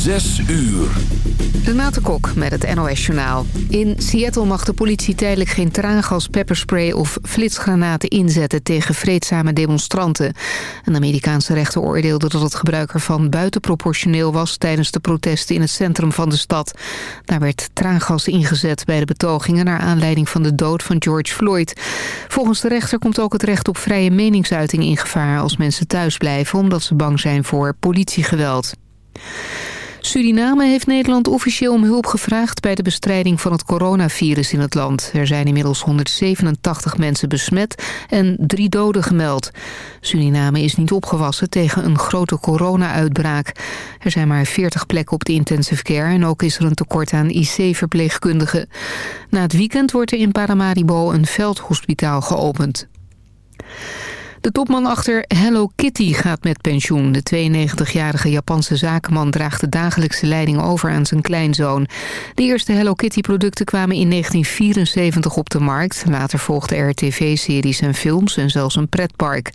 Zes uur. Renate Kok met het NOS Journaal. In Seattle mag de politie tijdelijk geen traangas, pepperspray of flitsgranaten inzetten tegen vreedzame demonstranten. Een Amerikaanse rechter oordeelde dat het gebruik ervan buitenproportioneel was tijdens de protesten in het centrum van de stad. Daar werd traangas ingezet bij de betogingen naar aanleiding van de dood van George Floyd. Volgens de rechter komt ook het recht op vrije meningsuiting in gevaar als mensen thuis blijven omdat ze bang zijn voor politiegeweld. Suriname heeft Nederland officieel om hulp gevraagd... bij de bestrijding van het coronavirus in het land. Er zijn inmiddels 187 mensen besmet en drie doden gemeld. Suriname is niet opgewassen tegen een grote corona-uitbraak. Er zijn maar 40 plekken op de intensive care... en ook is er een tekort aan IC-verpleegkundigen. Na het weekend wordt er in Paramaribo een veldhospitaal geopend. De topman achter Hello Kitty gaat met pensioen. De 92-jarige Japanse zakenman draagt de dagelijkse leiding over aan zijn kleinzoon. De eerste Hello Kitty-producten kwamen in 1974 op de markt. Later volgden er tv-series en films en zelfs een pretpark.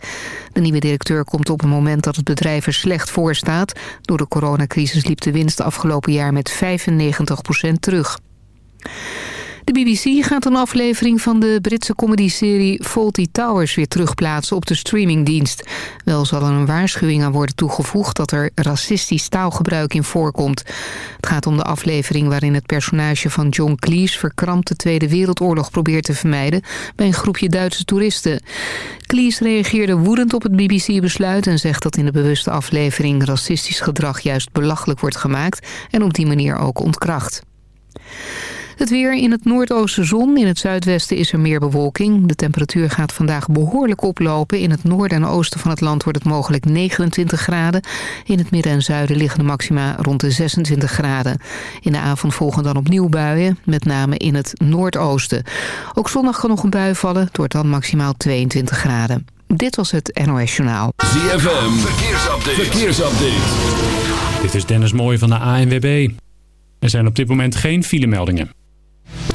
De nieuwe directeur komt op een moment dat het bedrijf er slecht voor staat. Door de coronacrisis liep de winst afgelopen jaar met 95% terug. De BBC gaat een aflevering van de Britse comedyserie Faulty Towers weer terugplaatsen op de streamingdienst. Wel zal er een waarschuwing aan worden toegevoegd dat er racistisch taalgebruik in voorkomt. Het gaat om de aflevering waarin het personage van John Cleese verkrampt de Tweede Wereldoorlog probeert te vermijden bij een groepje Duitse toeristen. Cleese reageerde woedend op het BBC-besluit en zegt dat in de bewuste aflevering racistisch gedrag juist belachelijk wordt gemaakt en op die manier ook ontkracht. Het weer in het noordoosten zon. In het zuidwesten is er meer bewolking. De temperatuur gaat vandaag behoorlijk oplopen. In het noorden en oosten van het land wordt het mogelijk 29 graden. In het midden en zuiden liggen de maxima rond de 26 graden. In de avond volgen dan opnieuw buien, met name in het noordoosten. Ook zondag kan nog een bui vallen. Het wordt dan maximaal 22 graden. Dit was het NOS Journaal. ZFM, verkeersupdate. verkeersupdate. Dit is Dennis Mooij van de ANWB. Er zijn op dit moment geen filemeldingen.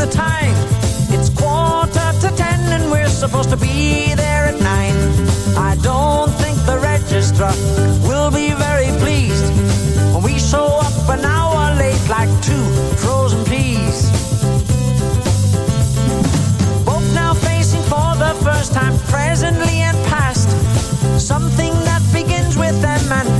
The time? It's quarter to ten and we're supposed to be there at nine. I don't think the registrar will be very pleased when we show up an hour late like two frozen peas. Both now facing for the first time, presently and past, something that begins with M and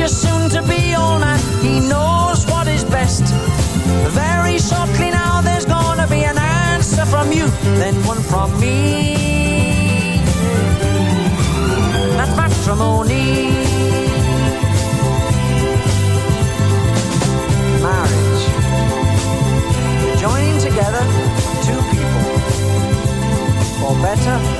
you're soon to be owner. He knows what is best. Very shortly now, there's gonna be an answer from you, then one from me. That's matrimony. Marriage. Joining together two people. For better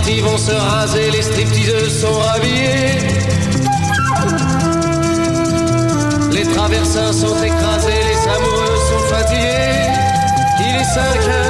Travestis vont se raser, les stripteaseuses sont rhabillées. Les traversins sont écrasés, les amoureux sont fatigués. Il est 5 heures,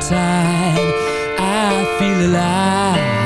time. I feel alive.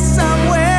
Somewhere,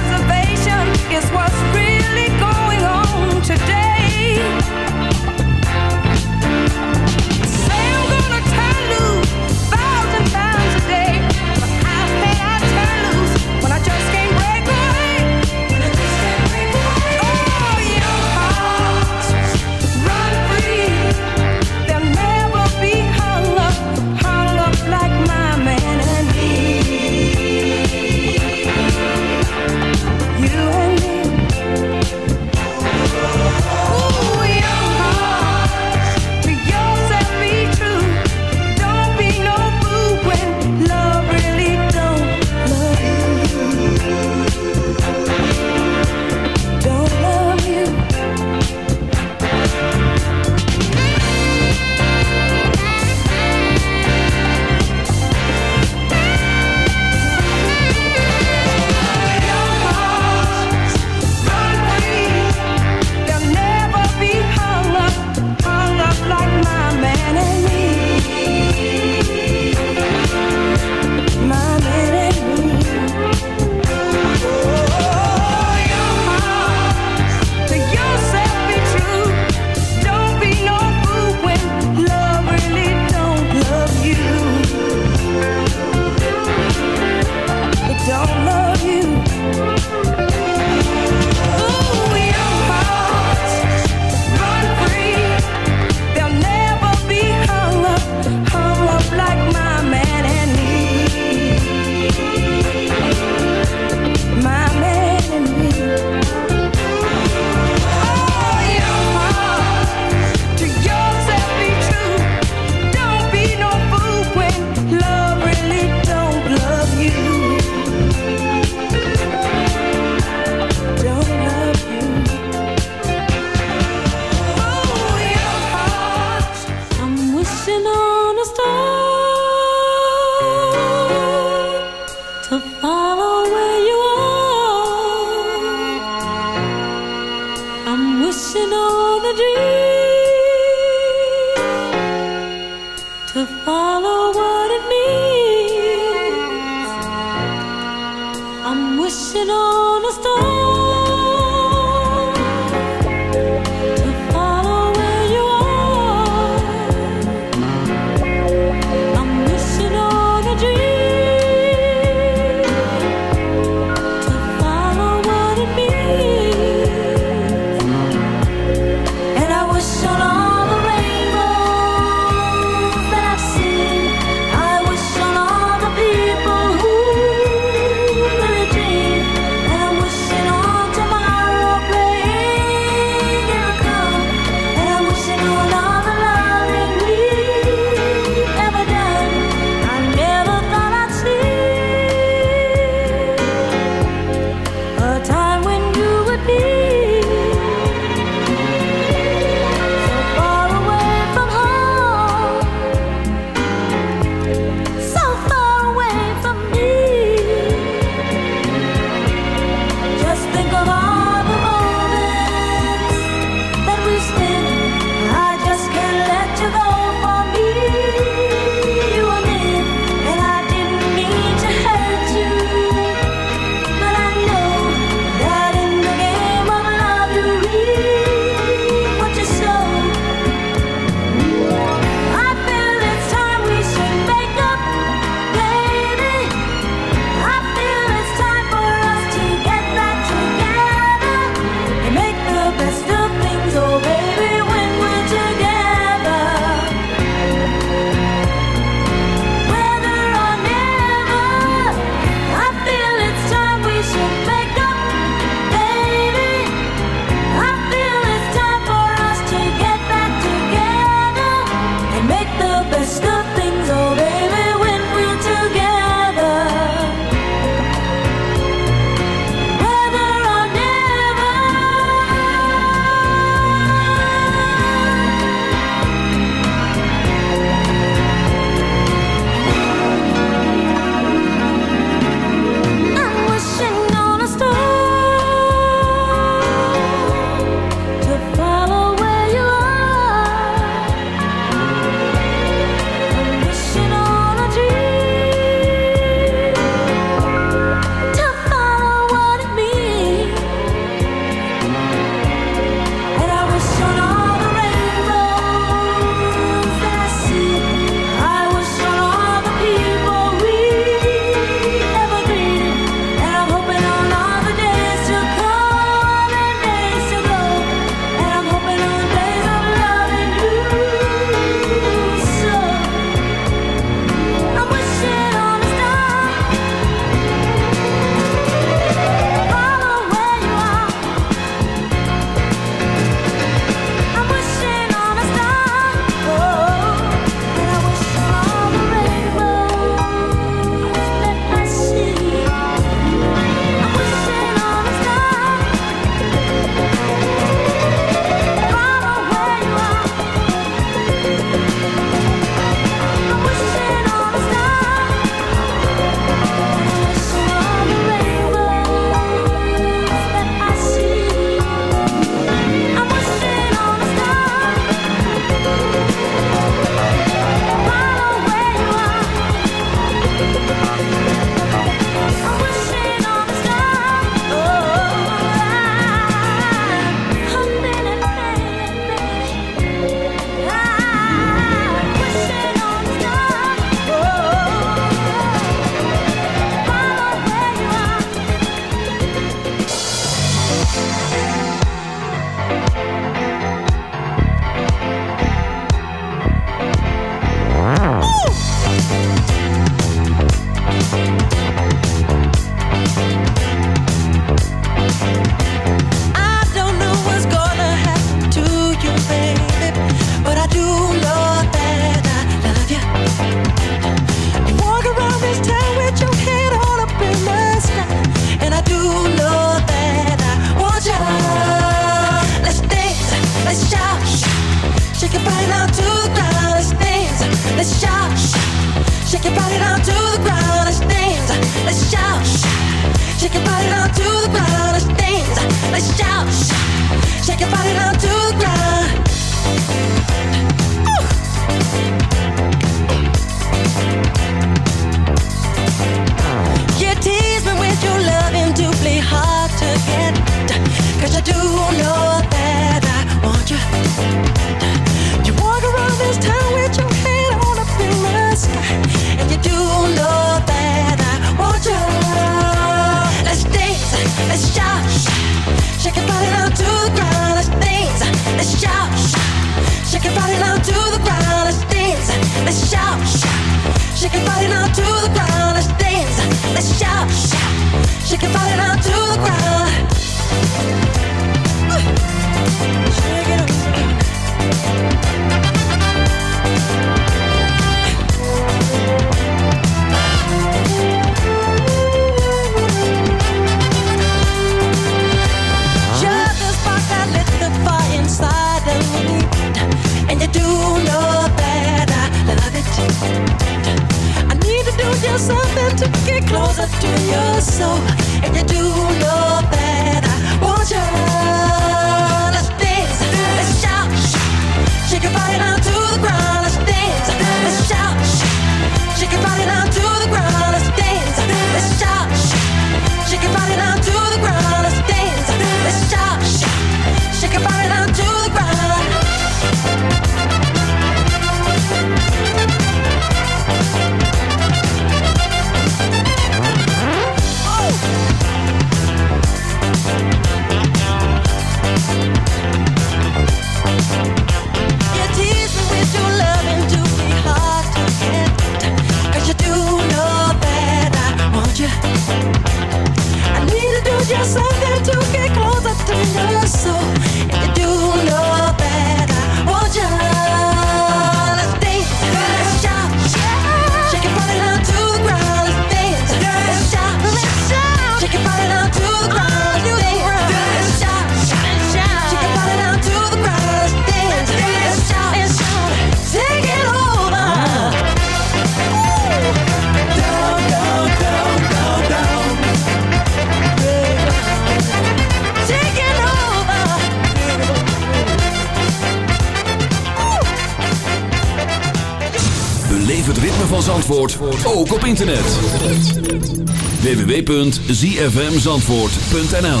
www.zfmzandvoort.nl